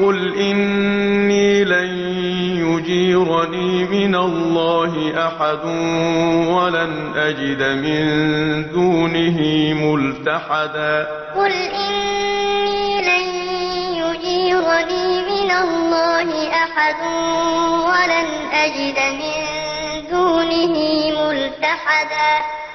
قُلْ إِنِّي لَن يُجِيرَنِي مِنَ اللَّهِ أَحَدٌ وَلَنْ أَجِدَ مِن دُونِهِ مُلْتَحَدًا قُلْ إِنِّي لَن يُجِيرَنِي مِنَ اللَّهِ أَحَدٌ وَلَنْ أَجِدَ مِن دُونِهِ مُلْتَحَدًا